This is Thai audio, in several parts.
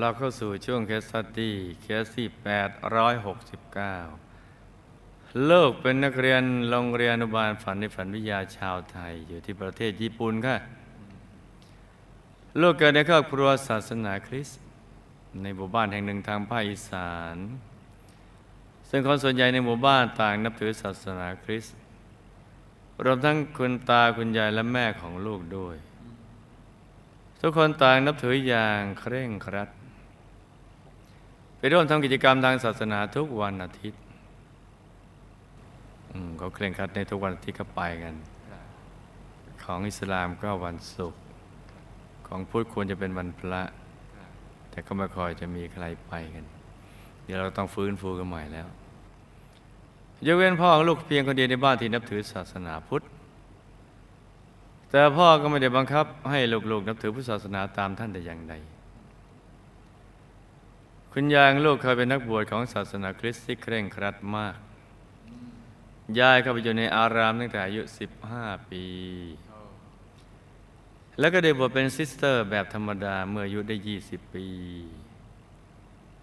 เราเข้าสู่ช่วง case study case ที่ 869ลูกเป็นนักเรียนโรงเรียนอนุบาลฝันในฝันวิทยาชาวไทย อยู่ที่ประเทศญี่ปุ่นค่ะ ลูกเกิดในครอบครัวศาสนาคริสต์ในหมู่บ้านแห่งหนึ่งทางภาคอีสาน ซึ่งคนส่วนใหญ่ในหมู่บ้านต่างนับถือศาสนาคริสต์รวมทั้งคุณตาคุณยายและแม่ของลูกด้วย ทุกคนต่างนับถืออย่างเคร่งครัด ไปร่วมทำกิจกรรมทางศาสนาทุกวันอาทิตย์เขาเคร่งครัดในทุกวันอาทิตย์ก็ไปกัน ของอิสลามก็วันศุกร์ของพุทธควรจะเป็นวันพระ แต่ก็ไม่ค่อยจะมีใครไปกัน เดี๋ยวเราต้องฟื้นฟูกันใหม่แล้วยกเว้นพ่อของลูกเพียงคนเดียวในบ้านที่นับถือศาสนาพุทธแต่พ่อก็ไม่ได้บังคับให้ลูกๆนับถือพุทธศาสนาตามท่านแต่อย่างใด คุณยายลูกเคยเป็นนักบวชของศาสนาคริสต์ที่เคร่งครัดมาก ยายเข้าไปอยู่ในอารามตั้งแต่อายุ 15 ปี แล้วก็ได้บวชเป็นซิสเตอร์แบบธรรมดาเมื่ออายุได้ 20 ปี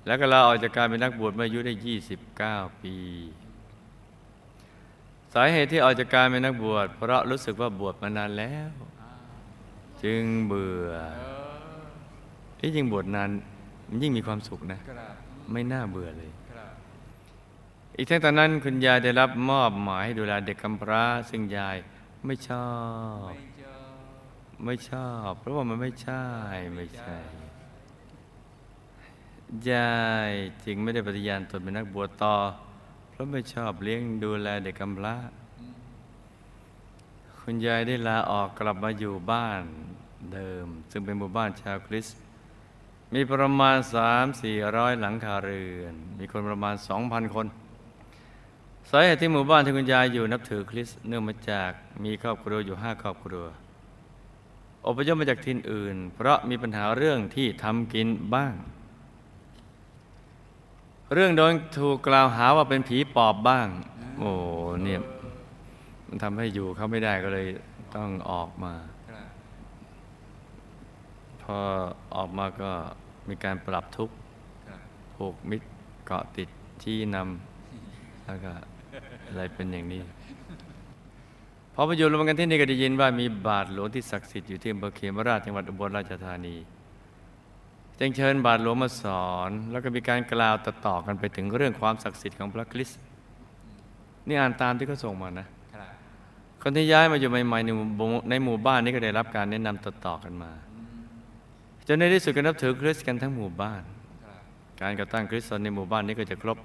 แล้วก็ลาออกจากการเป็นนักบวชเมื่ออายุได้ 29 ปี สาเหตุที่ออกจากการเป็นนักบวชเพราะรู้สึกว่าบวชมานานแล้ว จึงเบื่อที่ยิ่งบวชนาน มันยิ่งมีความสุขนะ ไม่น่าเบื่อเลย อีกทั้งตอนนั้นคุณยายได้รับมอบหมายให้ดูแลเด็กกำพร้า ซึ่งยายไม่ชอบ ไม่ชอบ เพราะว่ามันไม่ใช่ ไม่ใช่ ยายจึงไม่ได้ปฏิญาณตนเป็นนักบวชต่อ เพราะไม่ชอบเลี้ยงดูแลเด็กกำพร้า คุณยายได้ลาออกกลับมาอยู่บ้านเดิม ซึ่งเป็นหมู่บ้านชาวคริสต์ มีประมาณ 3 4 0 0 หลังคาเรือน มีคนประมาณ 2,000 คนสาเหตุที่หมู่บ้านที่คุณยายอยู่นับถือคริสต์เนื่องมาจากมีครอบครัวอยู่ห้าครอบครัว อพยพมาจากทินอื่น เพราะมีปัญหาเรื่องที่ทำกินบ้าง เรื่องโดนถูกกล่าวหาว่าเป็นผีปอบบ้าง โอ้เนี่ยมันทำให้อยู่เขาไม่ได้ก็เลยต้องออกมา พอออกมาก็ มีการปรับทุกข์ผูกมิตรเกาะติดที่นำแล้วก็อะไรเป็นอย่างนี้พอไปอยู่รวมกันที่นี่ก็ได้ยินว่ามีบาทหลวงที่ศักดิ์สิทธิ์อยู่ที่อำเภอเขมราชจังหวัดอุบลราชธานี จึงเชิญบาทหลวงมาสอน แล้วก็มีการกล่าวต่อๆกันไปถึงเรื่องความศักดิ์สิทธิ์ของพระคริสต์นี่อ่านตามที่เขาส่งมานะคนที่ย้ายมาอยู่ใหม่ๆในหมู่ในหมู่บ้านนี้ก็ได้รับการแนะนำต่อๆกันมา จนในที่สุดก็นับถือคริสต์กันทั้งหมู่บ้าน การก่อตั้งคริสต์ในหมู่บ้านนี้ก็จะครบ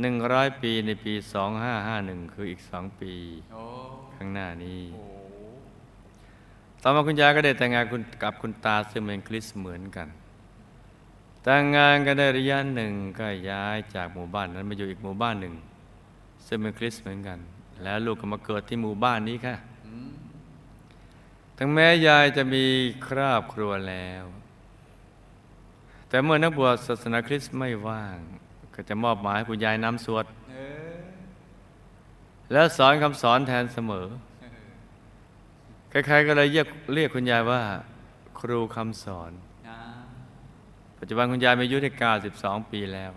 100 ปีในปี 2551 คืออีก 2 ปีข้างหน้านี้ ต่อมาคุณยายก็ได้แต่งงานกับคุณตาซึ่งเป็นคริสต์เหมือนกัน แต่งงานกันได้ระยะหนึ่งก็ย้ายจากหมู่บ้านนั้นมาอยู่อีกหมู่บ้านหนึ่ง ซึ่งเป็นคริสต์เหมือนกัน แล้วลูกก็มาเกิดที่หมู่บ้านนี้ค่ะถึงแม้ยายจะมีครอบครัวแล้ว แต่เมื่อนักบวชศาสนาคริสต์ไม่ว่าง ก็จะมอบหมายให้คุณยายนำสวดแล้วสอนคำสอนแทนเสมอ ใครๆก็เลยเรียกเรียกคุณยายว่า ครูคำสอน ปัจจุบันคุณยายมีอายุได้92 ปีแล้ว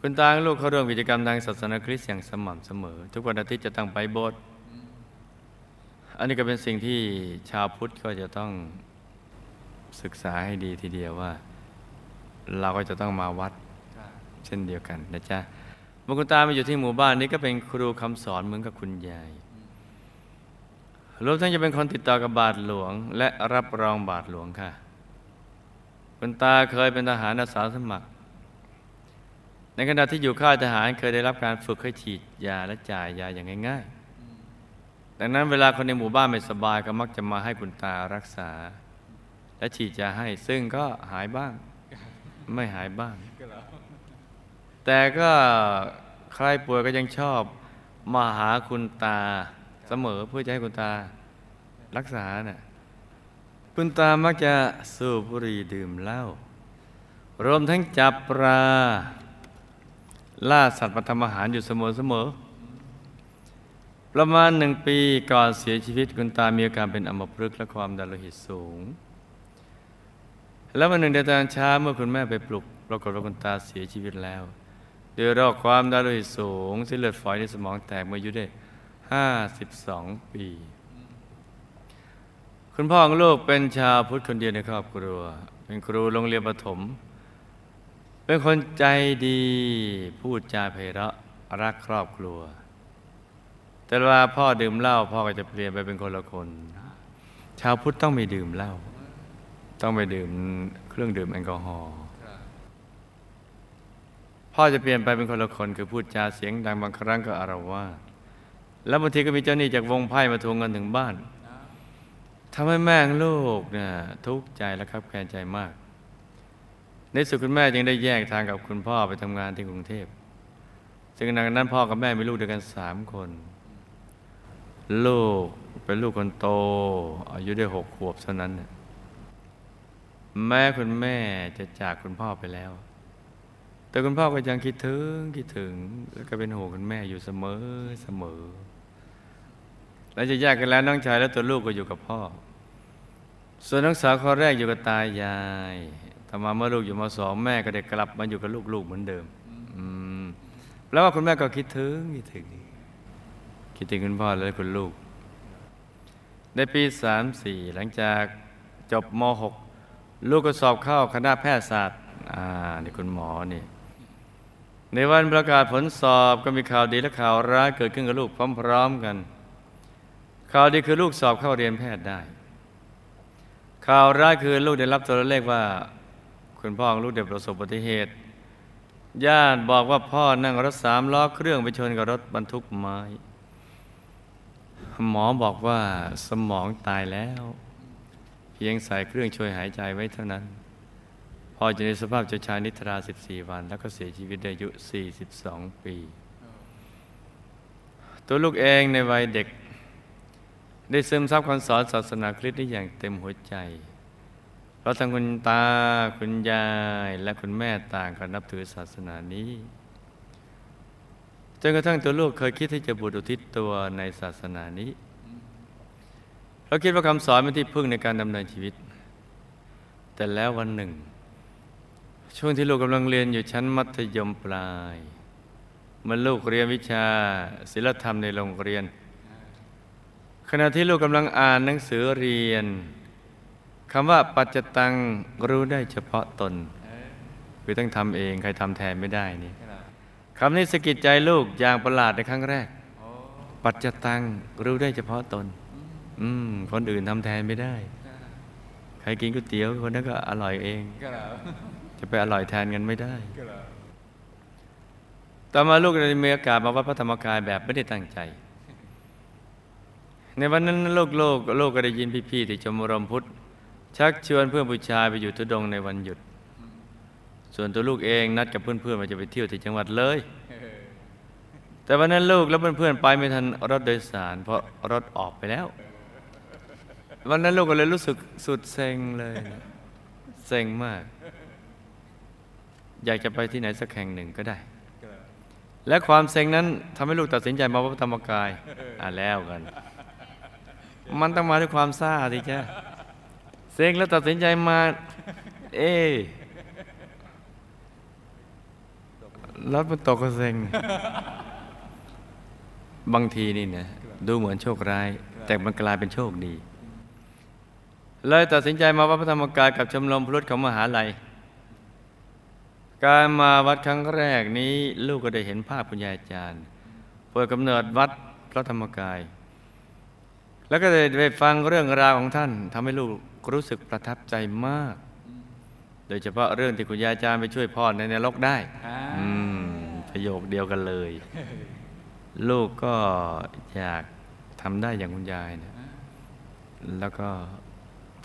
คุณตาลูกเขาร่วมกิจกรรมทางศาสนาคริสต์อย่างสม่ำเสมอ ทุกวันอาทิตย์จะต้องไปโบสถ์อันนี้ก็เป็นสิ่งที่ชาวพุทธก็จะต้อง ศึกษาให้ดีทีเดียวว่า เราก็จะต้องมาวัดเช่นเดียวกันนะจ๊ะเมื่อคุณตามาอยู่ที่หมู่บ้านนี้ก็เป็นครูคำสอนเหมือนกับคุณยายรวมทั้งจะเป็นคนติดต่อกับบาทหลวง และรับรองบาทหลวงค่ะ คุณตาเคยเป็นทหารอาสาสมัคร ในขณะที่อยู่ค่ายทหารเคยได้รับการฝึกให้ฉีดยาและจ่ายยาอย่างง่าย ๆ ดังนั้นเวลาคนในหมู่บ้านไม่สบายก็มักจะมาให้คุณตารักษา และฉีดยาให้ซึ่งก็หายบ้าง ไม่หายบ้าง แต่ก็ใครป่วยก็ยังชอบ มาหาคุณตาเสมอเพื่อจะให้คุณตารักษาน่ะคุณตามักจะสูบบุหรี่ดื่มเหล้ารวมทั้งจับปลาล่าสัตว์มาทำอาหารอยู่เสมอเสมอ ประมาณหนึ่งปีก่อนเสียชีวิตคุณตามีอาการเป็นอัมพฤกษ์และความดันโลหิตสูง แล้ววันหนึ่งในตอนเช้าเมื่อคุณแม่ไปปลุกปรากฏว่าคุณตาเสียชีวิตแล้วด้วยโรคความดันโลหิตสูงเส้นเลือดฝอยในสมองแตกเมื่ออายุได้ 52 ปี คุณพ่อของลูกเป็นชาวพุทธคนเดียวในครอบครัว เป็นครูโรงเรียนประถม เป็นคนใจดีพูดจาไพเราะรักครอบครัว แต่เวลาพ่อดื่มเหล้าพ่อก็จะเปลี่ยนไปเป็นคนละคน ชาวพุทธต้องไม่ดื่มเหล้า ต้องไปดื่มเครื่องดื่มแอลกอฮอล์พ่อจะเปลี่ยนไปเป็นคนละคนคือพูดจาเสียงดังบางครั้งก็อารวาสแล้วบางทีก็มีเจ้าหนี้จากวงไพ่มาทวงเงินถึงบ้านทำให้แม่ลูกเนี่ยทุกข์ใจและครับแค้นใจมาก ในสุดคุณแม่จึงได้แยกทางกับคุณพ่อไปทำงานที่กรุงเทพซึ่งในนั้นพ่อกับแม่มีลูกด้วยกันสามคน ลูกเป็นลูกคนโต อายุได้หกขวบเท่านั้นน่ะ แม่คุณแม่จะจากคุณพ่อไปแล้ว แต่คุณพ่อก็ยังคิดถึงคิดถึง แล้วก็เป็นห่วงคุณแม่อยู่เสมอเสมอแล้วจะแยกกันแล้วน้องชายและตัวลูกก็อยู่กับพ่อ ส่วนน้องสาวคนแรกอยู่กับตายายต่อมาเมื่อลูกอยู่มาสองแม่ก็ได้กลับมาอยู่กับลูกๆเหมือนเดิมอืมแล้วว่าคุณแม่ก็คิดถึงคิดถึงคิดถึงคุณพ่อและคุณลูก ในปีสามสี่หลังจากจบมหก ลูกก็สอบเข้าคณะแพทยศาสตร์ อ่า นี่คุณหมอนี่ ในวันประกาศผลสอบก็มีข่าวดีและข่าวร้ายเกิดขึ้นกับลูกพร้อม ๆกัน ข่าวดีคือลูกสอบเข้าเรียนแพทย์ได้ ข่าวร้ายคือลูกได้รับโทรเลขว่า คุณพ่อของลูกได้ประสบอุบัติเหตุ ญาติบอกว่าพ่อนั่งรถสามล้อเครื่องไปชนกับรถบรรทุกไม้ หมอบอกว่าสมองตายแล้ว เพียงใส่เครื่องช่วยหายใจไว้เท่านั้น พอจะในสภาพเจ้าชายนิทรา 14 วัน แล้วก็เสียชีวิตอายุ 42 ปี ตัวลูกเองในวัยเด็ก ได้ซึมซับคำสอนศาสนาคริสต์ได้อย่างเต็มหัวใจ เพราะทั้งคุณตาคุณยายและคุณแม่ต่างกันนับถือศาสนานี้จนกระทั่งตัวลูกเคยคิดที่จะบูรอุทิศตัวในศาสนานี้ เราคิดว่าคำสอนเป็นที่พึ่งในการดำเนินชีวิต แต่แล้ววันหนึ่ง ช่วงที่ลูกกำลังเรียนอยู่ชั้นมัธยมปลายเมื่อลูกเรียนวิชาศิลธรรมในโรงเรียน ขณะที่ลูกกำลังอ่านหนังสือเรียนคำว่าปัจจตังรู้ได้เฉพาะตน คือต้องทำเองใครทำแทนไม่ได้นี่คำนี้สะกิดใจลูกอย่างประหลาดในครั้งแรก ปัจจตังรู้ได้เฉพาะตน อืม คนอื่นทำแทนไม่ได้ ใครกินก๋วยเตี๋ยวคนนั้นก็อร่อยเอง จะไปอร่อยแทนกันไม่ได้ ต่อมาลูกได้มีโอกาสมาวัดพระธรรมกายแบบไม่ได้ตั้งใจ ในวันนั้นโลกโลกโลกก็ได้ยินพี่ๆที่ชมรมพุทธ ชักชวนเพื่อนผู้ชายไปอยู่ทุดงค์ในวันหยุด ส่วนตัวลูกเองนัดกับเพื่อนๆมาจะไปเที่ยวที่จังหวัดเลยแต่วันนั้นลูกและเพื่อนๆไปไม่ทันรถโดยสาร เพราะรถออกไปแล้ว วันนั้นลูกก็เลยรู้สึกสุดเซ็งเลยเซ็งมาก อยากจะไปที่ไหนสักแห่งหนึ่งก็ได้ และความเซ็งนั้นทำให้ลูกตัดสินใจมาวัดพระธรรมกาย อ่าแล้วกัน มันต้องมาด้วยความซ่าสิจ้ะเซ็งแล้วตัดสินใจมา เอรถมันตกก็เซ็ง บางทีนี่นะ ดูเหมือนโชคร้าย แต่มันกลายเป็นโชคดี เลยตัดสินใจมาวัดพระธรรมกายกับชมรมพุทธของมหาลัย การมาวัดครั้งแรกนี้ลูกก็ได้เห็นภาพคุณยายอาจารย์เปิดกำเนิดวัดพระธรรมกาย แล้วก็ได้ไปฟังเรื่องราวของท่านทำให้ลูกรู้สึกประทับใจมาก โดยเฉพาะเรื่องที่คุณยายอาจารย์ไปช่วยพ่อในนรกได้ประโยคเดียวกันเลย ลูกก็อยากทำได้อย่างคุณยายนะแล้วก็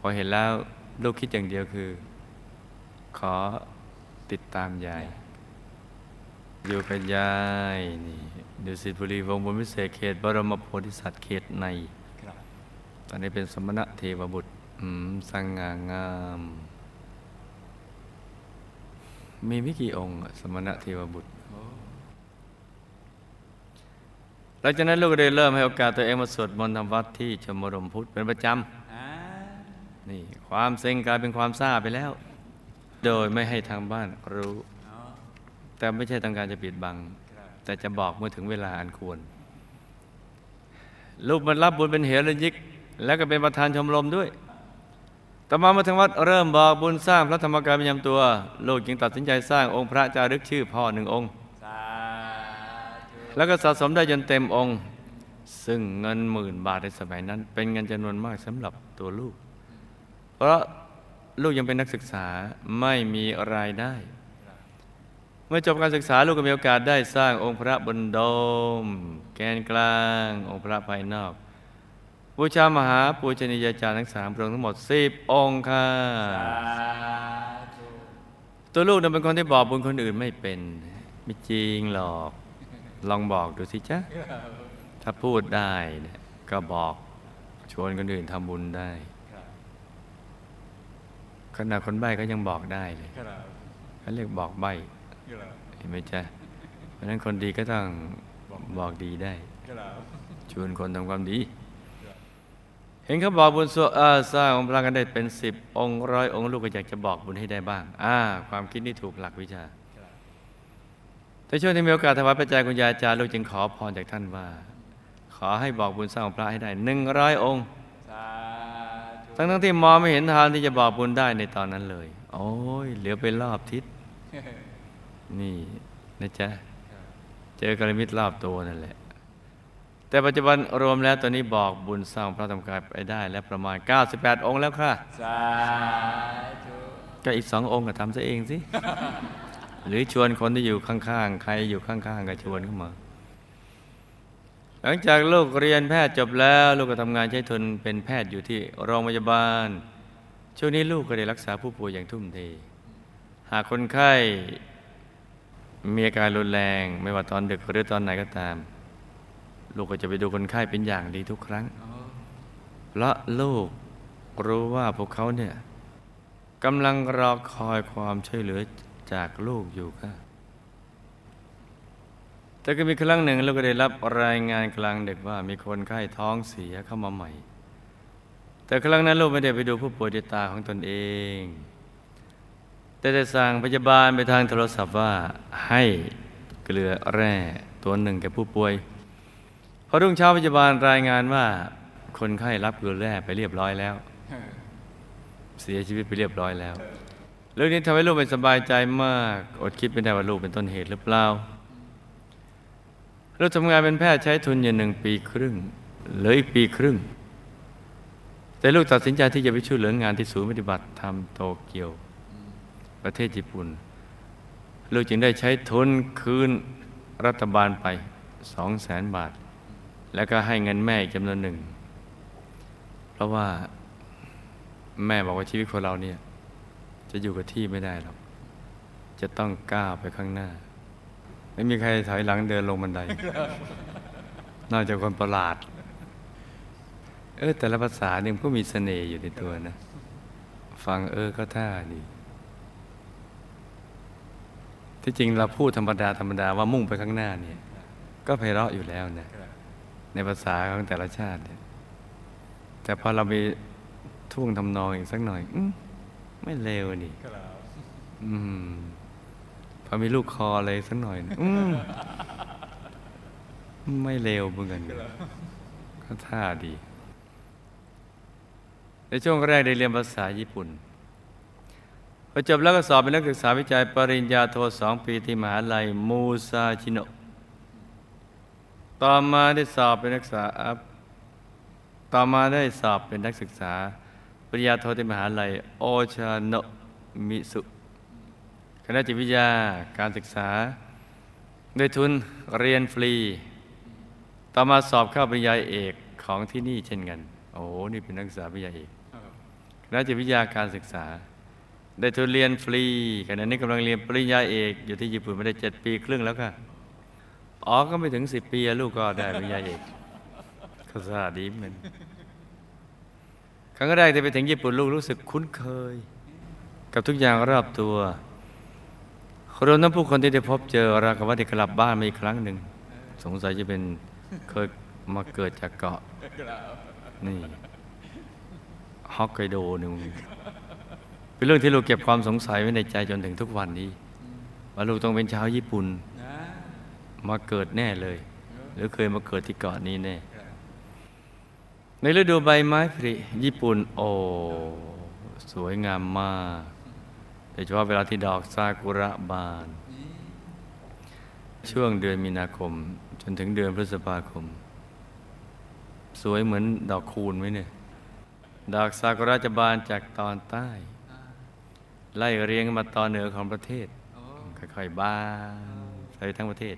พอเห็นแล้วลูกคิดอย่างเดียวคือ ขอติดตามยาย อยู่กับยายนี่ดุสิตบุรีวงศ์บนวิเศษเขตบรมโพธิสัตว์เขตใน ตอนนี้เป็นสมณะเทวบุตรอืมสง่างาม มีไม่กี่องค์อะสมณะเทวบุตรหลังจากนั้นลูกก็ได้เริ่มให้โอกาสตัวเองมาสวดมนต์ทำวัดที่ชมรมพุทธเป็นประจอ่าำ นี่ความเซ็งกลายเป็นความซ่าไปแล้ว โดยไม่ให้ทางบ้านรู้อ๋อแต่ไม่ใช่ต้องการจะปิดบังครับแต่จะบอกเมื่อถึงเวลาอันควร ลูกมันรับบุญเป็นเหรยิก แล้วก็เป็นประธานชมรมด้วยต่อมามาถึงวัดเริ่มบอกบุญสร้างพระธรรมกายประจำตัว ลูกจึงตัดสินใจสร้างองค์พระจารึกชื่อพ่อหนึ่งองค์สาธุแล้วก็สะสมได้จนเต็มองค์ ซึ่งเงินหมื่นบาทในสมัยนั้น เป็นเงินจำนวนมากสำหรับตัวลูก เพราะลูกยังเป็นนักศึกษาไม่มีรายได้ เมื่อจบการศึกษาลูกก็มีโอกาสได้สร้างองค์พระบนโดม แกนกลาง องค์พระภายนอกบูชามหาปูชนียาจารย์ทั้งสามพระองค์ทั้งหมดสิบองค์ค่ะตัวลูกนั้นเป็นคนที่บอกบุญคนอื่นไม่เป็น ไม่จริงหรอก ลองบอกดูสิจ๊ะ ถ้าพูดได้เนี่ยก็บอกชวนคนอื่นทำบุญได้ ครับขนาดคนใบ้ก็ยังบอกได้เลยครับเขาเรียกบอกใบ้ครับเห็นไหมจ๊ะเพราะฉะนั้นคนดีก็ต้องบอกดีได้ครับชวนคนทำความดี เห็นเขาบอกบุญสวเอ่อสร้างองค์พระกันได้เป็นสิบองค์ร้อยองค์ลูกก็อยากจะบอกบุญให้ได้บ้าง อ่า ความคิดนี่ถูกหลักวิชาครับแต่ช่วงที่มีโอกาสถวายปัจจัยคุณยายอาจารย์ลูกจึงขอพรจากท่านว่า ขอให้บอกบุญสร้างองค์พระให้ได้หนึ่งร้อยองค์สาธุ ทั้งทั้งๆที่มองไม่เห็นทางที่จะบอกบุญได้ในตอนนั้นเลย โอ้ยเหลือไปรอบทิศ นี่นะจ๊ะ เจอกระมิตรรอบตัวนั่นแหละ แต่ปัจจุบันรวมแล้วตอนนี้บอกบุญสร้างพระธรรมกายไปได้ แล้วประมาณ 98 องค์แล้วค่ะสาธุก็อีกสององค์ก็ทำซะเองสิ หรือชวนคนที่อยู่ข้างๆ ใครอยู่ข้างๆ ก็ชวนเข้ามา หลังจากลูกเรียนแพทย์จบแล้ว ลูกก็ทำงานใช้ทุนเป็นแพทย์อยู่ที่โรงพยาบาล ช่วงนี้ลูกก็ได้รักษาผู้ป่วยอย่างทุ่มเท หากคนไข้มีอาการรุนแรง ไม่ว่าตอนดึกหรือตอนไหนก็ตาม ลูกก็จะไปดูคนไข้เป็นอย่างดีทุกครั้งเพราะลูกรู้ว่าพวกเขาเนี่ยกำลังรอคอยความช่วยเหลือจากลูกอยู่ค่ะ แต่ก็มีครั้งหนึ่งลูกก็ได้รับรายงานกลางดึกว่ามีคนไข้ท้องเสียเข้ามาใหม่ แต่ครั้งนั้นลูกไม่ได้ไปดูผู้ป่วยด้วยตาของตนเอง แต่ได้สั่งพยาบาลไปทางโทรศัพท์ว่าให้เกลือแร่ตัวหนึ่งแก่ผู้ป่วยพอรุ่งเช้าพยาบาลรายงานว่า คนไข้รับเกลือแร่ไปเรียบร้อยแล้ว เสียชีวิตไปเรียบร้อยแล้วเรื่องนี้ทำให้ลูกไม่สบายใจมาก อดคิดไม่ได้ว่าลูกเป็นต้นเหตุหรือเปล่า ลูกทำงานเป็นแพทย์ใช้ทุนอยู่หนึ่งปีครึ่งเหลืออีกปีครึ่ง แต่ลูกตัดสินใจที่จะไปช่วยเหลืองานที่ศูนย์ปฏิบัติธรรมโตเกียว ประเทศญี่ปุ่น ลูกจึงได้ใช้ทุนคืนรัฐบาลไปสองแสนบาท แล้วก็ให้เงินแม่อีกจำนวนหนึ่ง เพราะว่าแม่บอกว่าชีวิตคนเราเนี่ย จะอยู่กับที่ไม่ได้หรอกจะต้องก้าวไปข้างหน้า ไม่มีใครถอยหลังเดินลงบันได นอกจากคนประหลาด เออแต่ละภาษาเนี่ยมันก็มีเสน่ห์อยู่ในตัวนะ ฟังเออก็ท่าดีที่จริงเราพูดธรรมดาธรรมดาว่ามุ่งไปข้างหน้าเนี่ย ก็ไพเราะอยู่แล้วนะครับในภาษาของแต่ละชาติเนี่ยแต่พอเราไปท่วงทำนองอีกสักหน่อยอมไม่เลวนี่ครับอืม พอมีลูกคออะไรสักหน่อยนะอืมไม่เลวเหมือนกันก็ท่าดี ในช่วงแรกได้เรียนภาษาญี่ปุ่นพอจบแล้วก็สอบเป็นนักศึกษาวิจัยปริญญาโทสองปีที่มหาลัยมูซาชิโนะต่อมาได้สอบเป็นนักศึกษาอัพต่อมาได้สอบเป็นนักศึกษา ปริญญาโทที่มหาลัยโอชาโนะมิสุค ณะจิตวิทยาการศึกษา ได้ทุนเรียนฟรี ต่อมาสอบเข้าปริญญาเอกของที่นี่เช่นกัน โอ้โหนี่เป็นนักศึกษาปริญญาเอกคณะจิตวิทยาการศึกษา ได้ทุนเรียนฟรีขณะนี้กำลังเรียนปริญญาเอกอยู่ที่ญี่ปุ่นมาได้เจ็ดปีครึ่งแล้วค่ะอ๋อก็ไม่ถึงสิบปีลูกก็ได้ปริญญาเอกก็สาดีเหมือนกันครั้งแรกที่ไปถึงญี่ปุ่นลูกรู้สึกคุ้นเคย กับทุกอย่างรอบตัว รวมทั้งผู้คนที่ได้พบเจอราวกับว่าได้กลับบ้านมาอีกครั้งหนึ่ง สงสัยจะเป็นเคยมาเกิดจากเกาะ นี่ฮอกไกโดนึงเป็นเรื่องที่ลูกเก็บความสงสัยไว้ในใจจนถึงทุกวันนี้ ว่าลูกต้องเป็นชาวญี่ปุ่น มาเกิดแน่เลย หรือเคยมาเกิดที่เกาะนี้แน่ ในฤดูใบไม้ผลิญี่ปุ่น โอ้ สวยงามมาก ยเฉพาะเวลาที่ดอกซากุระบาน ช่วงเดือนมีนาคม จนถึงเดือนพฤษภาคม สวยเหมือนดอกคูณไหมเนี่ย ดอกซากุระจะบานจากตอนใต้ ไล่เรียงมาตอนเหนือของประเทศ ค่อยๆบานไปทั้งประเทศ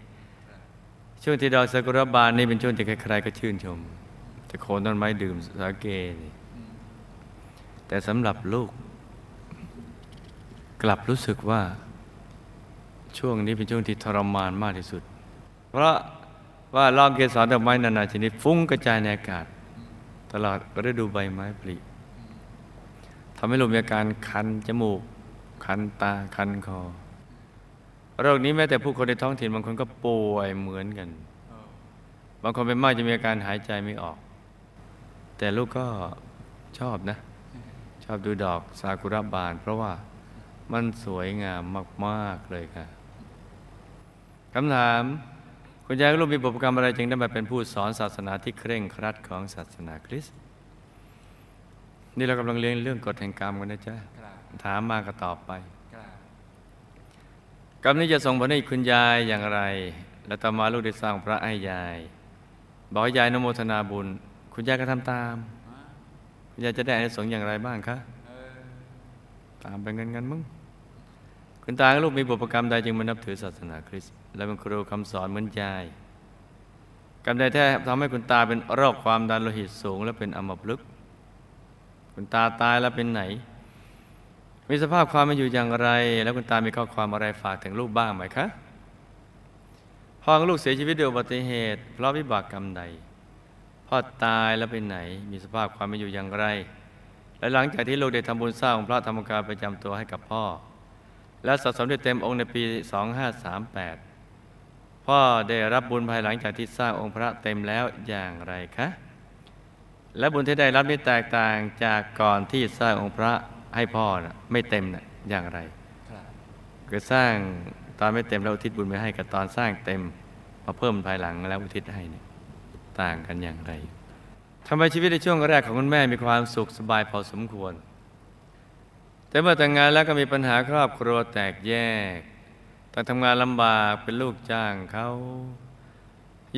ช่วงที่ดอกซากุระบานนี่เป็นช่วงที่ใครๆก็ชื่นชมแต่โคนต้นไม้ดื่มสาเกแต่สำหรับลูก กลับรู้สึกว่า ช่วงนี้เป็นช่วงที่ทรมานมากที่สุด เพราะว่าลองเกสรดอกไม้นานาชนิดฟุ้งกระจายในอากาศ ตลอดฤดูใบไม้ผลิทำให้ลูกมีอาการคันจมูก คันตาคันคอโรคนี้แม้แต่ผู้คนในท้องถิ่นบางคนก็ป่วยเหมือนกัน บางคนเป็นมากจะมีอาการหายใจไม่ออก แต่ลูกก็ชอบนะ ชอบดูดอกซากุระบาน เพราะว่า มันสวยงามมาก ๆ เลยค่ะคำถาม คุณยายลูกมีบุพกรรมอะไรจึงได้มาเป็นผู้สอนศาสนาที่เคร่งครัดของศาสนาคริสต์นี่เรากำลังเรียนเรื่องกฎแห่งกรรมกันนะจ๊ะถามมาก็ตอบไปกรรมนี้จะส่งผลให้คุณยายอย่างไร และต่อมาลูกได้สร้างพระให้ยาย บอกยายนโมทนาบุญ คุณยายก็ทำตาม คุณยายจะได้อานิสงส์อย่างไรบ้างคะ ตามไปเงินกันมึง คุณตาลูกมีบุพกรรมใดจึงมานับถือศาสนาคริสต์และเป็นครูคำสอนเหมือนยายกรรมใดแท้ทำให้คุณตาเป็นโรคความดันโลหิตสูง และเป็นอัมพฤกษ์คุณตาตายแล้วเป็นไหน มีสภาพความเป็นอยู่อย่างไร แล้วคุณตามีข้อความอะไรฝากถึงลูกบ้างไหมคะพ่อของลูกเสียชีวิตด้วยอุบัติเหตุ เพราะวิบากกรรมใด พ่อตายแล้วเป็นไหน มีสภาพความเป็นอยู่อย่างไร และหลังจากที่ลูกได้ทำบุญสร้างองพระธรรมกายประจำตัวให้กับพ่อ และสะสมได้เต็มองค์ในปี 2538 พ่อได้รับบุญภายหลังจากที่สร้างองค์พระเต็มแล้วอย่างไรคะ และบุญที่ได้รับนี่แตกต่างจากก่อนที่สร้างองค์พระให้พ่อนะไม่เต็มนะอย่างไรครับคือสร้างตอนไม่เต็มแล้วอุทิศบุญไปให้กับตอนสร้างเต็มมาเพิ่มภายหลังแล้วอุทิศให้เนี่ยต่างกันอย่างไรทำไมชีวิตในช่วงแรกของคุณแม่มีความสุขสบายพอสมควร แต่เมื่อแต่งงานแล้วก็มีปัญหาครอบครัวแตกแยกต้องทำงานลำบากเป็นลูกจ้างเขา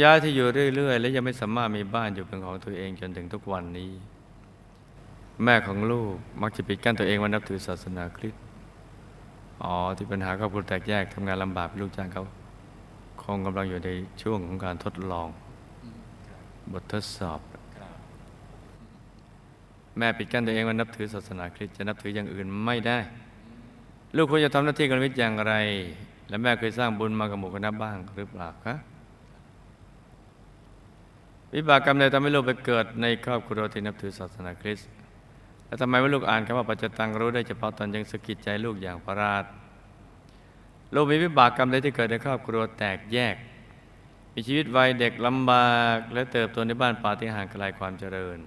ย้ายที่อยู่เรื่อย ๆ และยังไม่สามารถมีบ้านอยู่เป็นของตัวเองจนถึงทุกวันนี้ แม่ของลูกมักจะปิดกั้นตัวเองว่านับถือศาสนาคริสต์อ๋อที่ปัญหาครอบครัวแตกแยกทำงานลำบากเป็นลูกจ้างเขาคงกำลังอยู่ในช่วงของการทดลอง บททดสอบ แม่ปิดกั้นตัวเองว่านับถือศาสนาคริสต์จะนับถืออย่างอื่นไม่ได้ ลูกควรจะทำหน้าที่กับวิตอย่างไร และแม่เคยสร้างบุญมากับหมู่คณะบ้างหรือเปล่าคะวิบากกรรมใดทำให้ลูกไปเกิดในครอบครัวที่นับถือศาสนาคริสต์และทำไมว่าลูกอ่านคำว่าปัจจตังรู้ได้เฉพาะตอนยังสะกิดใจลูกอย่างประหลาดลูกมีวิบากกรรมใดที่เกิดในครอบครัวแตกแยก มีชีวิตวัยเด็กลำบาก และเติบโตในบ้านป่าที่ห่างไกลความเจริญ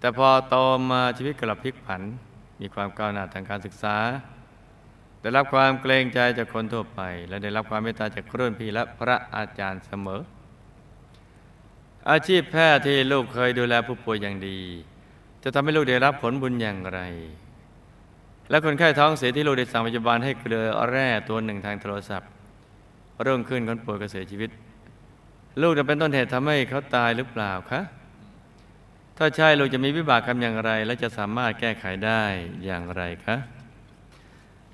แต่พอโตมาชีวิตกลับพลิกผัน มีความก้าวหน้าทางการศึกษา ได้รับความเกรงใจจากคนทั่วไป และได้รับความเมตตาจากรุ่นพี่และพระอาจารย์เสมอ อาชีพแพทย์ที่ลูกเคยดูแลผู้ป่วยอย่างดี จะทำให้ลูกได้รับผลบุญอย่างไร และคนไข้ท้องเสียที่ลูกได้สั่งพยาบาลให้เกลือแร่ตัวหนึ่งทางโทรศัพท์เริ่มขึ้นคนป่วยก็เสียชีวิต ลูกจะเป็นต้นเหตุทำให้เขาตายหรือเปล่าคะ ถ้าใช่ลูกจะมีวิบากกรรมอย่างไร และจะสามารถแก้ไขได้อย่างไรคะ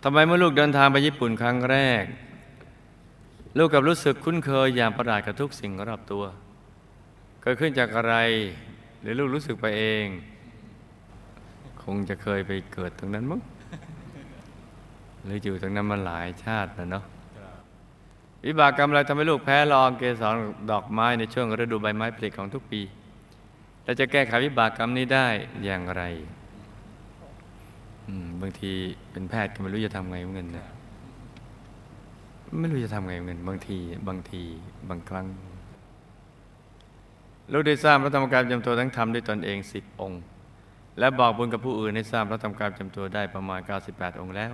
ทำไมเมื่อลูกเดินทางไปญี่ปุ่นครั้งแรก ลูกกับรู้สึกคุ้นเคยอย่างประหลาดกับทุกสิ่งรอบตัว เกิดขึ้นจากอะไร หรือลูกรู้สึกไปเอง คงจะเคยไปเกิดตรงนั้นมั้งหรืออยู่ตรงนั้นมาหลายชาติแล้วเนาะวิบากกรรมอะไรทำให้ลูกแพ้ลองเกสรดอกไม้ในช่วงฤดูใบไม้ผลิของทุกปี และจะแก้ไขวิบากกรรมนี้ได้อย่างไรอืมบางทีเป็นแพทย์ก็ไม่รู้จะทำไงเหมือนนะไม่รู้จะทำไงเหมือนบางทีบางทีบางครั้งลูกได้สร้างพระธรรมกายปรจำตัวทั้งทำด้วยตนเองสิบองค์ และบอกบุญกับผู้อื่นให้สร้างพระธรรมกายปรจำตัวได้ประมาณ 98 องค์แล้ว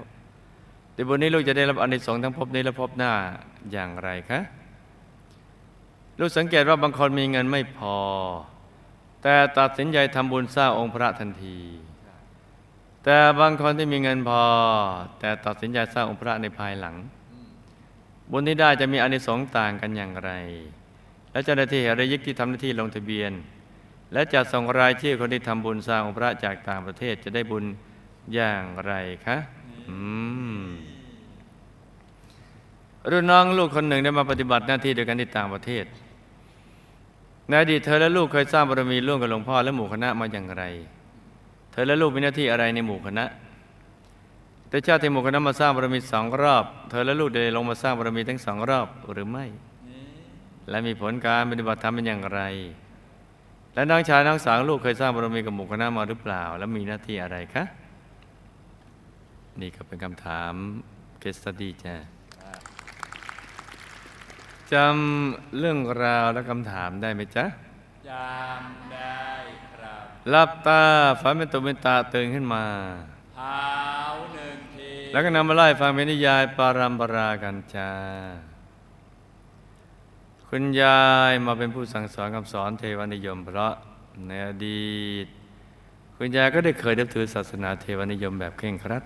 ในบุญนี้ลูกจะได้รับอานิสงส์ทั้งภพนี้และภพหน้าอย่างไรคะลูกสังเกตว่าบางคนมีเงินไม่พอ แต่ตัดสินใจทำบุญสร้างองค์พระทันที แต่บางคนที่มีเงินพอ แต่ตัดสินใจสร้างองค์พระในภายหลัง บุญที่ได้จะมีอนิสงส์ต่างกันอย่างไร และเจ้าหน้าที่เหรยิกที่ทำหน้าที่ลงทะเบียน และจะส่งรายชื่อคนที่ทำบุญสร้างองค์พระจากต่างประเทศจะได้บุญอย่างไรคะรุ่นน้องลูกคนหนึ่งได้มาปฏิบัติหน้าที่ด้วยกันที่ต่างประเทศ ในอดีตเธอและลูกเคยสร้างบารมีร่วมกับหลวงพ่อและหมู่คณะมาอย่างไร เธอและลูกมีหน้าที่อะไรในหมู่คณะ แต่ชาติที่หมู่คณะมาสร้างบารมีสองรอบ เธอและลูกได้ลงมาสร้างบารมีทั้งสองรอบหรือไม่ และมีผลการปฏิบัติธรรมเป็นอย่างไร และน้องชายน้องสาวลูกเคยสร้างบารมีกับหมู่คณะมาหรือเปล่า และมีหน้าที่อะไรคะ นี่ก็เป็นคำถามเกสตดีจ้ะ จำเรื่องราวและคำถามได้ไหมจ๊ะจำได้ครับหลับตาฝันเป็นตุเป็นตาตื่นขึ้นมาเท้าหนึ่งทีแล้วก็นำมาไล่ฟังเป็นนิยายปารัมปรากันจ้าคุณยายมาเป็นผู้สั่งสอนคำสอนเทวนิยม เพราะในอดีต คุณยายก็ได้เคยนับถือศาสนาเทวนิยมแบบเคร่งครัด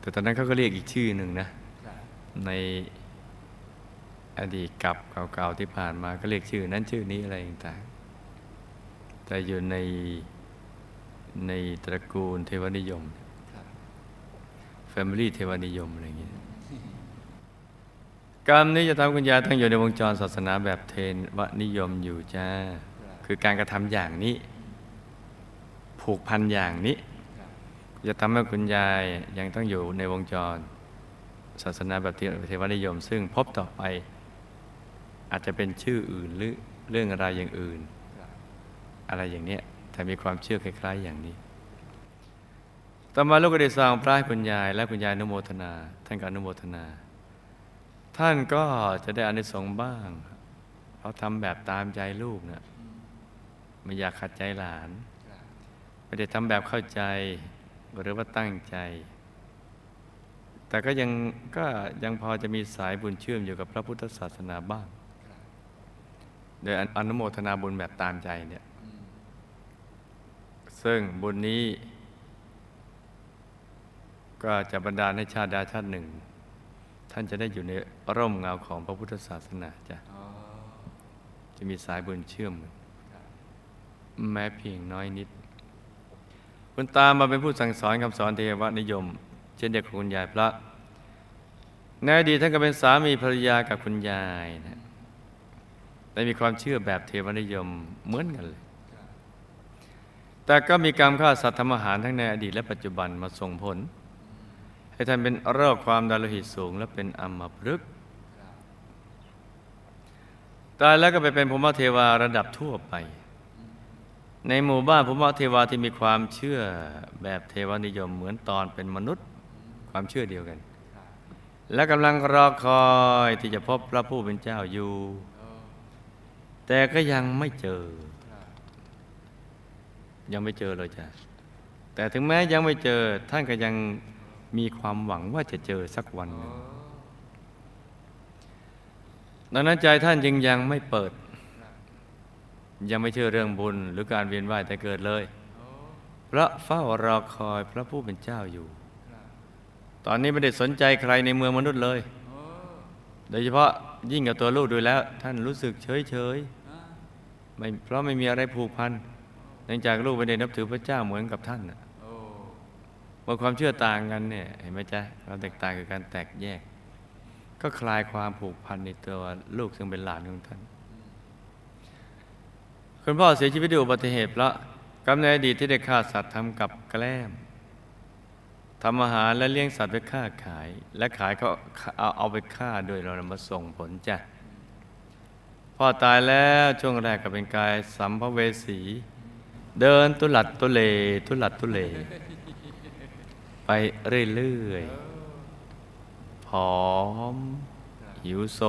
แต่ตอนนั้นเขาก็เรียกอีกชื่อหนึ่งนะใน อดีตกับเก่าๆที่ผ่านมาก็เรียกชื่อนั้นชื่อนี้อะไรต่างๆแต่อยู่ในในตระกูลเทวนิยม Family เทวนิยมอะไรอย่างเงี้ยกรรมนี้จะทำคุณยายต้องอยู่ในวงจรศาสนาแบบเทวนิยมอยู่จ้า คือการกระทำอย่างนี้ ผูกพันอย่างนี้ จะทำให้คุณยายยังต้องอยู่ในวงจร ศาสนาแบบเทวนิยม ซึ่งพบต่อไป อาจจะเป็นชื่ออื่นหรือเรื่องอะไรอย่างอื่น อะไรอย่างเนี้ยแต่มีความเชื่อคล้าย ๆ อย่างนี้ ต่อมาลูกก็ได้สร้างพระให้คุณยาย และคุณยายอนุโมทนา ท่านก็อนุโมทนา ท่านก็จะได้อานิสงส์บ้างเพราะทำแบบตามใจลูกนะไม่อยากขัดใจหลานไม่ได้ทำแบบเข้าใจหรือว่าตั้งใจ แต่ก็ยังก็ยังพอจะมีสายบุญเชื่อมอยู่กับพระพุทธศาสนาบ้าง โดยอนุโมทนาบุญแบบตามใจเนี่ย ซึ่งบุญนี้ ก็จะบรรดาลให้ชาติใดชาติหนึ่ง ท่านจะได้อยู่ในร่มเงาของพระพุทธศาสนาจ้ะอ๋อจะมีสายบุญเชื่อม แม้เพียงน้อยนิด คุณตามมาเป็นผู้สั่งสอนคำสอนเทวนิยม เช่นเดียวกับคุณยายพระในอดีตท่านก็เป็นสามีภรรยากับคุณยายนะ แต่มีความเชื่อแบบเทวนิยมเหมือนกันเลย แต่ก็มีกรรมฆ่าสัตว์ทำอาหารทั้งในอดีตและปัจจุบันมาส่งผล ให้ท่านเป็นโรคความดันโลหิตสูง และเป็นอัมพฤกษ์ตายแล้วก็ไปเป็นภูมิเทวาระดับทั่วไป ในหมู่บ้านภูมิเทวาที่มีความเชื่อแบบเทวนิยมเหมือนตอนเป็นมนุษย์ความเชื่อเดียวกัน และกำลังรอคอยที่จะพบพระผู้เป็นเจ้าอยู่ แต่ก็ยังไม่เจอ ยังไม่เจอเลยจ้ะแต่ถึงแม้ยังไม่เจอท่านก็ยังมีความหวังว่าจะเจอสักวันหนึ่งดังนั้นใจท่านจึงยังไม่เปิด ยังไม่เชื่อเรื่องบุญหรือการเวียนว่ายแต่เกิดเลยพระเฝ้ารอคอยพระผู้เป็นเจ้าอยู่ ตอนนี้ไม่ได้สนใจใครในเมืองมนุษย์เลย โดยเฉพาะยิ่งกับตัวลูกดูแล้ว ท่านรู้สึกเฉยเฉย เพราะไม่มีอะไรผูกพันเนื่องจากลูกไม่ได้นับถือพระเจ้าเหมือนกับท่านน่ะโอ้เมื่อความเชื่อต่างกันเนี่ยเห็นไหมจ๊ะความแตกต่างคือการแตกแยก ก็คลายความผูกพันในตัวลูกซึ่งเป็นหลานของท่านคุณพ่อเสียชีวิตด้วยอุบัติเหตุเพราะกรรมในอดีตที่ได้ฆ่าสัตว์ทำกับแกล้มทำอาหารและเลี้ยงสัตว์ไปฆ่าขาย และขายก็เอาเอาไปฆ่าโดยเรานำมาส่งผลจ้ะ พ่อตายแล้วช่วงแรกก็เป็นกายสัมภเวสี เดินตุลัดตุเล ตุลัดตุเล ไปเรื่อยๆผอม หิวโซ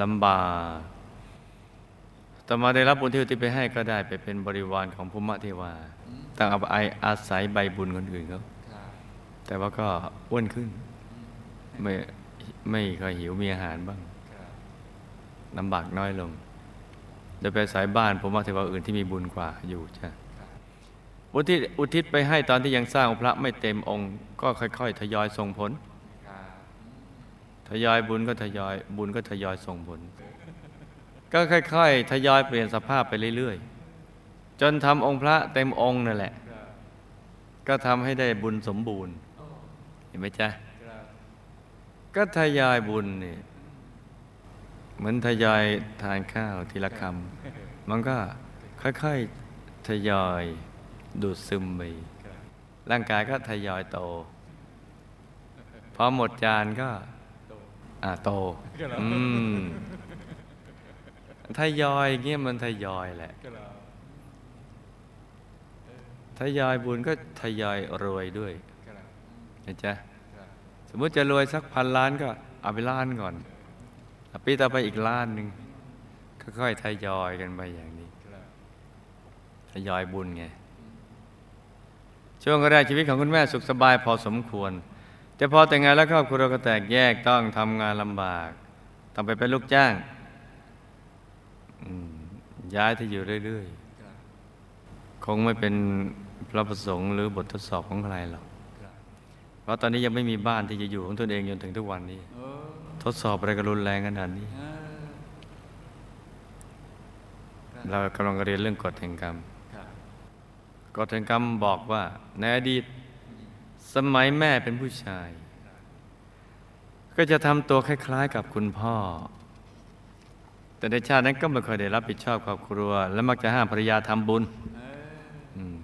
ลำบากต่อมาได้รับบุญที่อุทิศไปให้ก็ได้ไปเป็นบริวารของภูมิเทวาต่างเอาไปอาศัยใบบุญคนอื่นเขาแต่ว่าก็อ้วนขึ้น ไม่ไม่ค่อยหิวมีอาหารบ้าง ลำบากน้อยลง โดยไปสายบ้านผมว่าเทวาอื่นที่มีบุญกว่าอยู่จ้ะครับอุทิศอุทิศไปให้ตอนที่ยังสร้างองค์พระไม่เต็มองค์ ก็ค่อย ๆ ทยอยส่งผล ทยอยบุญก็ทยอย บุญก็ทยอยส่งผล ก็ค่อย ๆ ทยอยเปลี่ยนสภาพไปเรื่อย ๆ จนทำองค์พระเต็มองค์นั่นแหละ ก็ทำให้ได้บุญสมบูรณ์ เห็นไหมจ๊ะก็ทยอยบุญนี่ เหมือนทยอยทานข้าวทีละคำมันก็ค่อยๆทยอยดูดซึมไปร่างกายก็ทยอยโต พอหมดจานก็โตอ่าโตอืมทยอยเงี้ยมันทยอยแหละทยอยบุญก็ทยอยรวยด้วยครับนะจ๊ะสมมติจะรวยสักพันล้านก็เอาไปล้านก่อน ปีต่อไปอีกล้านหนึ่งค่อยๆทยอยกันไปอย่างนี้ทยอยบุญไง ช่วงแรกชีวิตของคุณแม่สุขสบายพอสมควร แต่พอแต่งงานแล้วครอบครัวก็แตกแยกต้องทำงานลำบาก ต้องไปเป็นลูกจ้างย้ายที่อยู่เรื่อยๆ คงไม่เป็นพระประสงค์หรือบททดสอบของใครหรอก เพราะตอนนี้ยังไม่มีบ้านที่จะอยู่ของตนเองจนถึงทุกวันนี้ ดสอบอะไรก็รุนแรงขนาดนี้อ่าเรากำลังเรียนเรื่องกฎแห่งกรรมครับกฎแห่งกรรมบอกว่า ในอดีต สมัยแม่เป็นผู้ชาย ก็จะทำตัวคล้าย ๆ กับคุณพ่อ แต่ในชาตินั้นก็ไม่เคยได้รับผิดชอบครอบครัว และมักจะห้ามภรรยาทำบุญเอออืม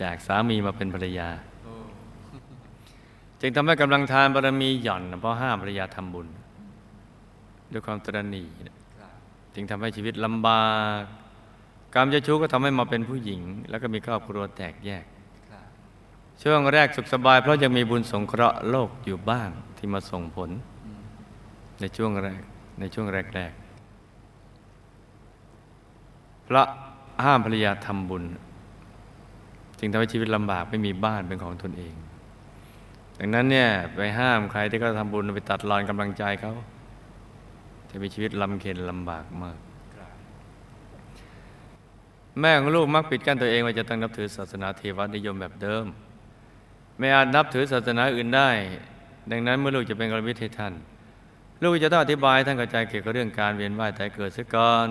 จากสามีมาเป็นภรรยาโอ้ จึงทำให้กำลังทานบารมีหย่อน เพราะห้ามภรรยาทำบุญ ด้วยความตระหนี่จึงทำให้ชีวิตลำบากกรรมจ้าชู้ก็ทำให้มาเป็นผู้หญิง แล้วก็มีครอบครัวแตกแยก ช่วงแรกสุขสบาย เพราะยังมีบุญสงเคราะห์โลกอยู่บ้างที่มาส่งผล ในช่วงแรกในช่วงแรกๆเพราะห้ามภรรยาทำบุญ จึงทำให้ชีวิตลำบากไม่มีบ้านเป็นของตนเอง ดังนั้นเนี่ยไปห้ามใครที่เขาทำบุญไปตัดรอนกำลังใจเขาจะมีชีวิตลำเค็ญลำบากมาก แม่ของลูกมักปิดกั้นตัวเองว่าจะต้องนับถือศาสนาเทวนิยมแบบเดิม ไม่อาจนับถือศาสนาอื่นได้ ดังนั้นเมื่อลูกจะเป็นกรมิตรให้ท่าน ลูกจะต้องอธิบายท่านเข้าใจเกี่ยวกับเรื่องการเวียนว่ายตายเกิดเสียก่อน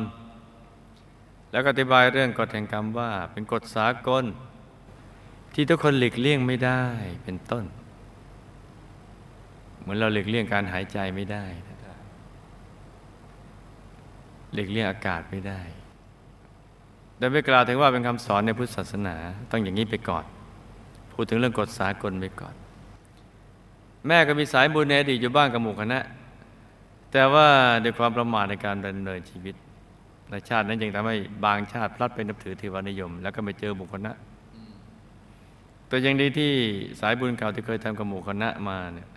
แล้วก็อธิบายเรื่องกฎแห่งกรรมว่าเป็นกฎสากล ที่ทุกคนหลีกเลี่ยงไม่ได้เป็นต้น เหมือนเราหลีกเลี่ยงการหายใจไม่ได้หลีกเลี่ยงอากาศไม่ได้โดยไม่กล่าวถึงว่าเป็นคำสอนในพุทธศาสนาต้องอย่างนี้ไปก่อน พูดถึงเรื่องกฎสากลไปก่อน แม่ก็มีสายบุญในอดีตอยู่บ้างกับหมู่คณะ แต่ว่าด้วยความประมาทในการดำเนินชีวิตในชาตินั้นยังทำให้บางชาติพลัดไปนับถือเทวานิยม แล้วก็ไปเจอหมู่คณะแต่ยังดีที่สายบุญเก่าที่เคยทำกับหมู่คณะมาเนี่ย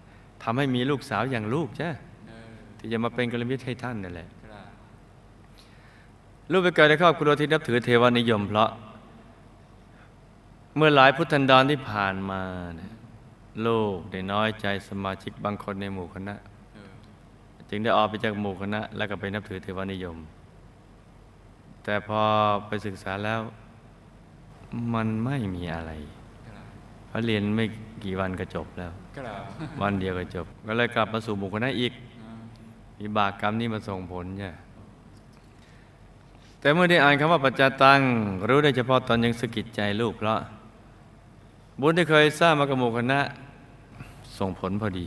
ทำให้มีลูกสาวอย่างลูกจ้ะเออที่จะมาเป็นกัลยาณมิตรให้ท่านนั่นแหละครับลูกไปเกิดในครอบครัวที่นับถือเทวานิยมเพราะ เมื่อหลายพุทธันดรที่ผ่านมาเนี่ยลูกได้น้อยใจสมาชิกบางคนในหมู่คณะเออจึงได้ออกไปจากหมู่คณะ แล้วก็ไปนับถือเทวานิยม แต่พอไปศึกษาแล้ว มันไม่มีอะไรครับเพราะเรียนไม่กี่วันก็จบแล้วครับ วันเดียวก็จบ ก็เลยกลับมาสู่หมู่คณะอีกอ่าวิบากกรรมนี่มาส่งผลเนี่ยแต่เมื่อได้อ่านคำว่าปัจจตัง รู้ได้เฉพาะตอนยังสะกิดใจลูกเพราะ บุญที่เคยสร้างมากบหมู่คณะส่งผลพอดี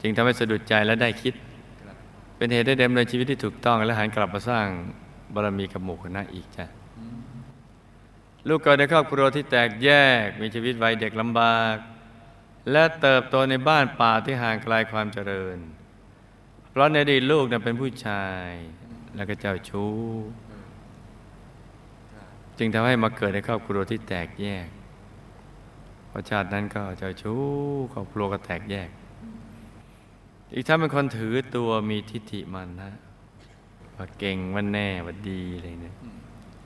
จึงทำให้สะดุดใจและได้คิด เป็นเหตุได้เดำเนินชีวิตที่ถูกต้อง และหันกลับมาสร้างบารมีกับหมู่คณะอีกจ้ะลูกเกิดในครอบครัวที่แตกแยกมีชีวิตวัยเด็กลำบาก และเติบโตในบ้านป่าที่ห่างไกลความเจริญ เพราะในอดีตลูกเป็นผู้ชายแล้วก็เจ้าชู้ จึงทำให้มาเกิดในครอบครัวที่แตกแยกเพราะชาตินั้นก็เจ้าชู้ครอบครัวก็แตกแยก อีกทั้งเป็นคนถือตัวมีทิฏฐิมันนะว่าเก่งว่าแน่ว่าดีอะไรเนี่ย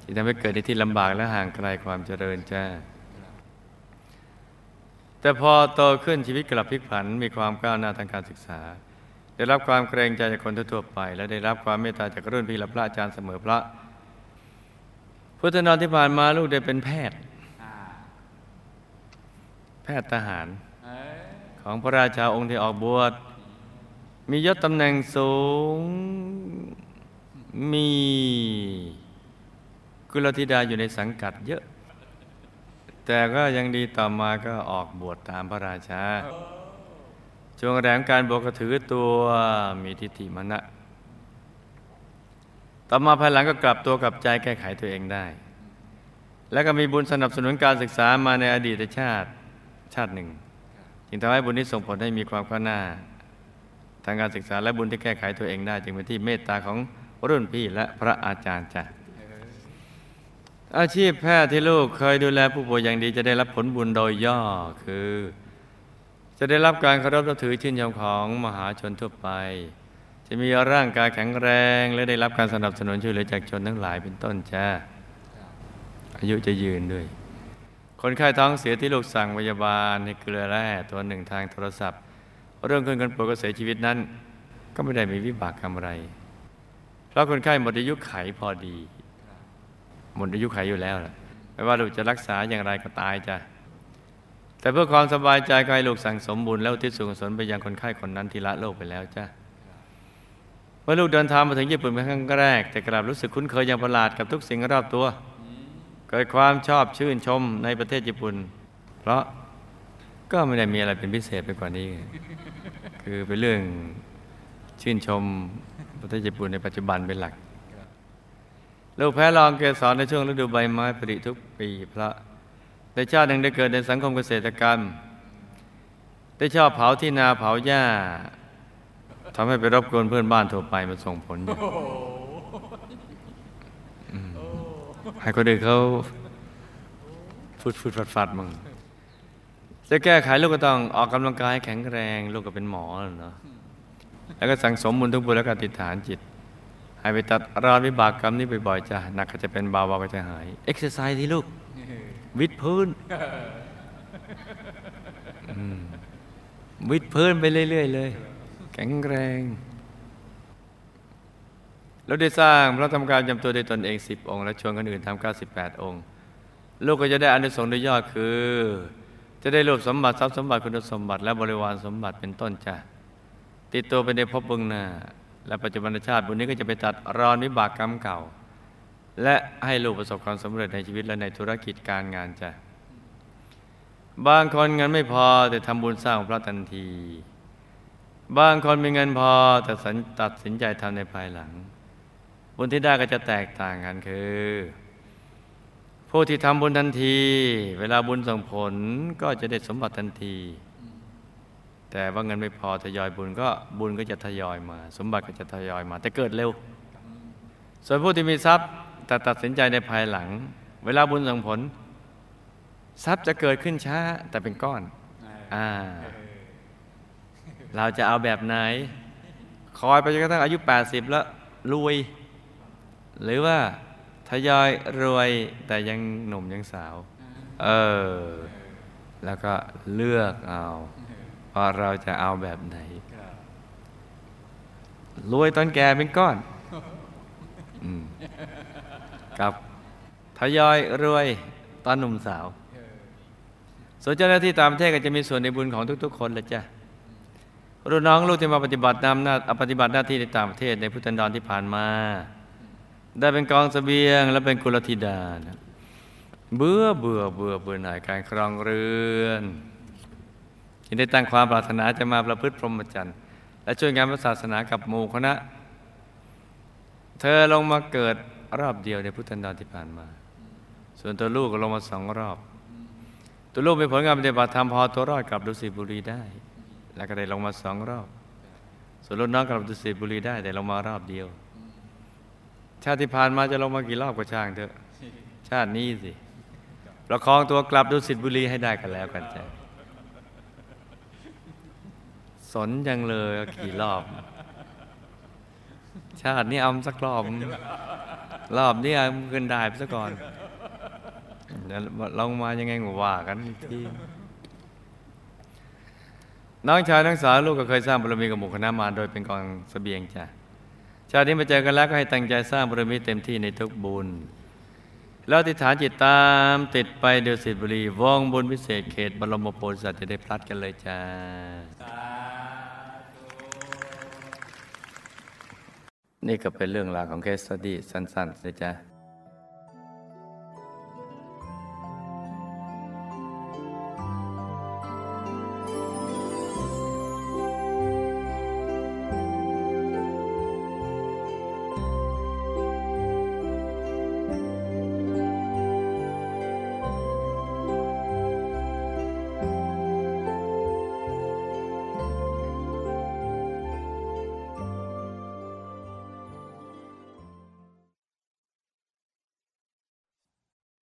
ที่ทำให้เกิดในที่ลำบากและห่างไกลความเจริญจ้า แต่พอโตขึ้นชีวิตกลับพลิกผันมีความก้าวหน้าทางการศึกษา ได้รับความเกรงใจจากคนทั่วไป และได้รับความเมตตาจากรุ่นพี่และพระอาจารย์เสมอพระ พุทธนอนที่ผ่านมาลูกได้เป็นแพทย์ แพทย์ทหารอของพระราชาองค์ที่ออกบวชมียศตำแหน่งสูงมีกุลธิดาอยู่ในสังกัดเยอะ แต่ก็ยังดีต่อมาก็ออกบวชตามพระราชาช่วงแรกการบวชก็ถือตัวมีทิฏฐิมณะต่อมาภายหลังก็กลับตัวกลับใจแก้ไขตัวเองได้ แล้วก็มีบุญสนับสนุนการศึกษามาในอดีตชาติชาติหนึ่ง จึงทำให้บุญนี้ส่งผลให้มีความก้าวหน้า ทางการศึกษาและบุญที่แก้ไขตัวเองได้ จึงเป็นที่เมตตาของรุ่นพี่และพระอาจารย์จ้ะ อาชีพแพทย์ที่ลูกเคยดูแลผู้ป่วยอย่างดีจะได้รับผลบุญโดยย่อคือ จะได้รับการเคารพนับถือชื่นชมของมหาชนทั่วไป จะมีร่างกายแข็งแรงและได้รับการสนับสนุนช่วยเหลือจากชนทั้งหลายเป็นต้นจ้าอายุจะยืนด้วย คนไข้ท้องเสียที่ลูกสั่งพยาบาลให้เกลือแร่ตัวหนึ่งทางโทรศัพท์ เรื่องขึ้นกันป่วยก็เสียชีวิตนั้น ก็ไม่ได้มีวิบากกรรมอะไร เพราะคนไข้หมดอายุไขพอดี หมดอายุไขอยู่แล้วล่ะไม่ว่าลูกจะรักษาอย่างไรก็ตายจ้ะแต่เพื่อความสบายใจก็ให้ลูกสั่งสมบุญแล้วที่ส่วนกุศลไปยังคนไข้คนนั้นที่ละโลกไปแล้วจ้ะเมื่อลูกเดินทางมาถึงญี่ปุ่นเป็นครั้งแรก แต่กลับรู้สึกคุ้นเคยอย่างประหลาดกับทุกสิ่งรอบตัว เกิดความชอบชื่นชมในประเทศญี่ปุ่น เพราะก็ไม่ได้มีอะไรเป็นพิเศษไปกว่านี้ คือเป็นเรื่องชื่นชมประเทศญี่ปุ่นในปัจจุบันเป็นหลัก ลูกแพ้ลองเกสรในช่วงฤดูใบไม้ผลิทุกปีพระในชาติหนึ่งได้เกิดในสังคมเกษตรกรรม ได้ชอบเผาที่นาเผาหญ้าทำให้ไปรบกวนเพื่อนบ้านทั่วไปมันส่งผลอยู่ให้คนอื่นเขาฟุดฟุดฟัดฟัดมั่งจะแก้ไขลูกก็ต้องออกกำลังกายให้แข็งแรง ลูกก็เป็นหมอเนาะแล้วก็สั่งสมบุญทุกบุญแล้วก็อธิษฐานจิต ให้ไปตัดรอนวิบากกรรมนี้บ่อยๆจ้ะหนักก็จะเป็นเบาเบาก็จะหาย เอ็กซ์ไซส์ที่ลูก วิดพื้นวิดพื้นไปเรื่อยๆเลย แข็งแรง แล้วได้สร้างพระธรรมการจำตัวด้วยตนเองสิบองค์ และชวนคนอื่นทำเก้าสิบแปดองค์ ลูกก็จะได้อานิสงส์โดยย่อคือ จะได้รูปสมบัติทรัพย์สมบัติคุณสมบัติและบริวารสมบัติเป็นต้นจ้ะติดตัวไปในภพเบื้องหน้า และปัจจุบันชาติบุญนี้ก็จะไปตัดรอนวิบากกรรมเก่า และให้ลูกประสบความสำเร็จในชีวิตและในธุรกิจการงานจ้ะบางคนเงินไม่พอแต่ทำบุญสร้างพระทันที บางคนมีเงินพอแต่สัญตัดสินใจทำในภายหลัง บุญที่ได้ก็จะแตกต่างกันคือ ผู้ที่ทำบุญทันที เวลาบุญส่งผลก็จะได้สมบัติทันที แต่ว่าเงินไม่พอทยอยบุญก็บุญก็จะทยอยมา สมบัติก็จะทยอยมา แต่เกิดเร็ว ส่วนผู้ที่มีทรัพย์แต่ตัดสินใจในภายหลัง เวลาบุญส่งผล ทรัพย์จะเกิดขึ้นช้าแต่เป็นก้อนอ่าเราจะเอาแบบไหน คอยไปจนกระทั่งอายุ 80 แล้วรวย หรือว่าทยอยรวยแต่ยังหนุ่มยังสาว เออ แล้วก็เลือกเอา ว่าเราจะเอาแบบไหนรวยตอนแก่เป็นก้อนอืมกับทยอยรวยตอนหนุ่มสาวส่วนเจ้าหน้าที่ตามประเทศก็จะมีส่วนในบุญของทุก ๆ คนเลยจ้ะรุ่นน้องลูกที่มาปฏิบัติตามหน้าปฏิบัติหน้าที่ในต่างประเทศในพุทธันดรที่ผ่านมา ได้เป็นกองเสบียง และเป็นกุลธิดานะเบื่อเบื่อเบื่อเบื่อหน่ายการครองเรือน ที่ได้ตั้งความปรารถนาจะมาประพฤติพรหมจรรย์ และช่วยงานพระศาสนากับหมู่คณะ เธอลงมาเกิดรอบเดียวในพุทธันดรที่ผ่านมา ส่วนตัวลูกก็ลงมาสองรอบ ตัวลูกมีผลงานปฏิบัติธรรมพอตัวรอดกลับดุสิตบุรีได้ แล้วก็ได้ลงมาสองรอบ ส่วนรุ่นน้องกลับดุสิตบุรีได้แต่ลงมารอบเดียว ชาติที่ผ่านมาจะลงมากี่รอบก็ช่างเถอะ ชาตินี้สิประคองตัวกลับดุสิตบุรีให้ได้กันแล้วกันจ้ะ สนจังเลยกี่รอบ ชาตินี้เอาสักรอบ รอบนี้เอาขึ้นได้ไปซะก่อนลองมายังไงว่ากันอีกทีน้องชายทั้งสาวลูกก็เคยสร้างบารมีกับหมู่คณะมาโดยเป็นกองเสบียงจ้ะชาตินี้มาเจอกันแล้วก็ให้ตั้งใจสร้างบารมีเต็มที่ในทุกบุญ แล้วติฐานจิตตามติดไปเดือดสิบุรีวองบุญพิเศษเขตบรมโพธิสัตว์จะได้พลัดกันเลยจ้า นี่ก็เป็นเรื่องราวของเคสสตี้สั้นๆนะจ๊ะ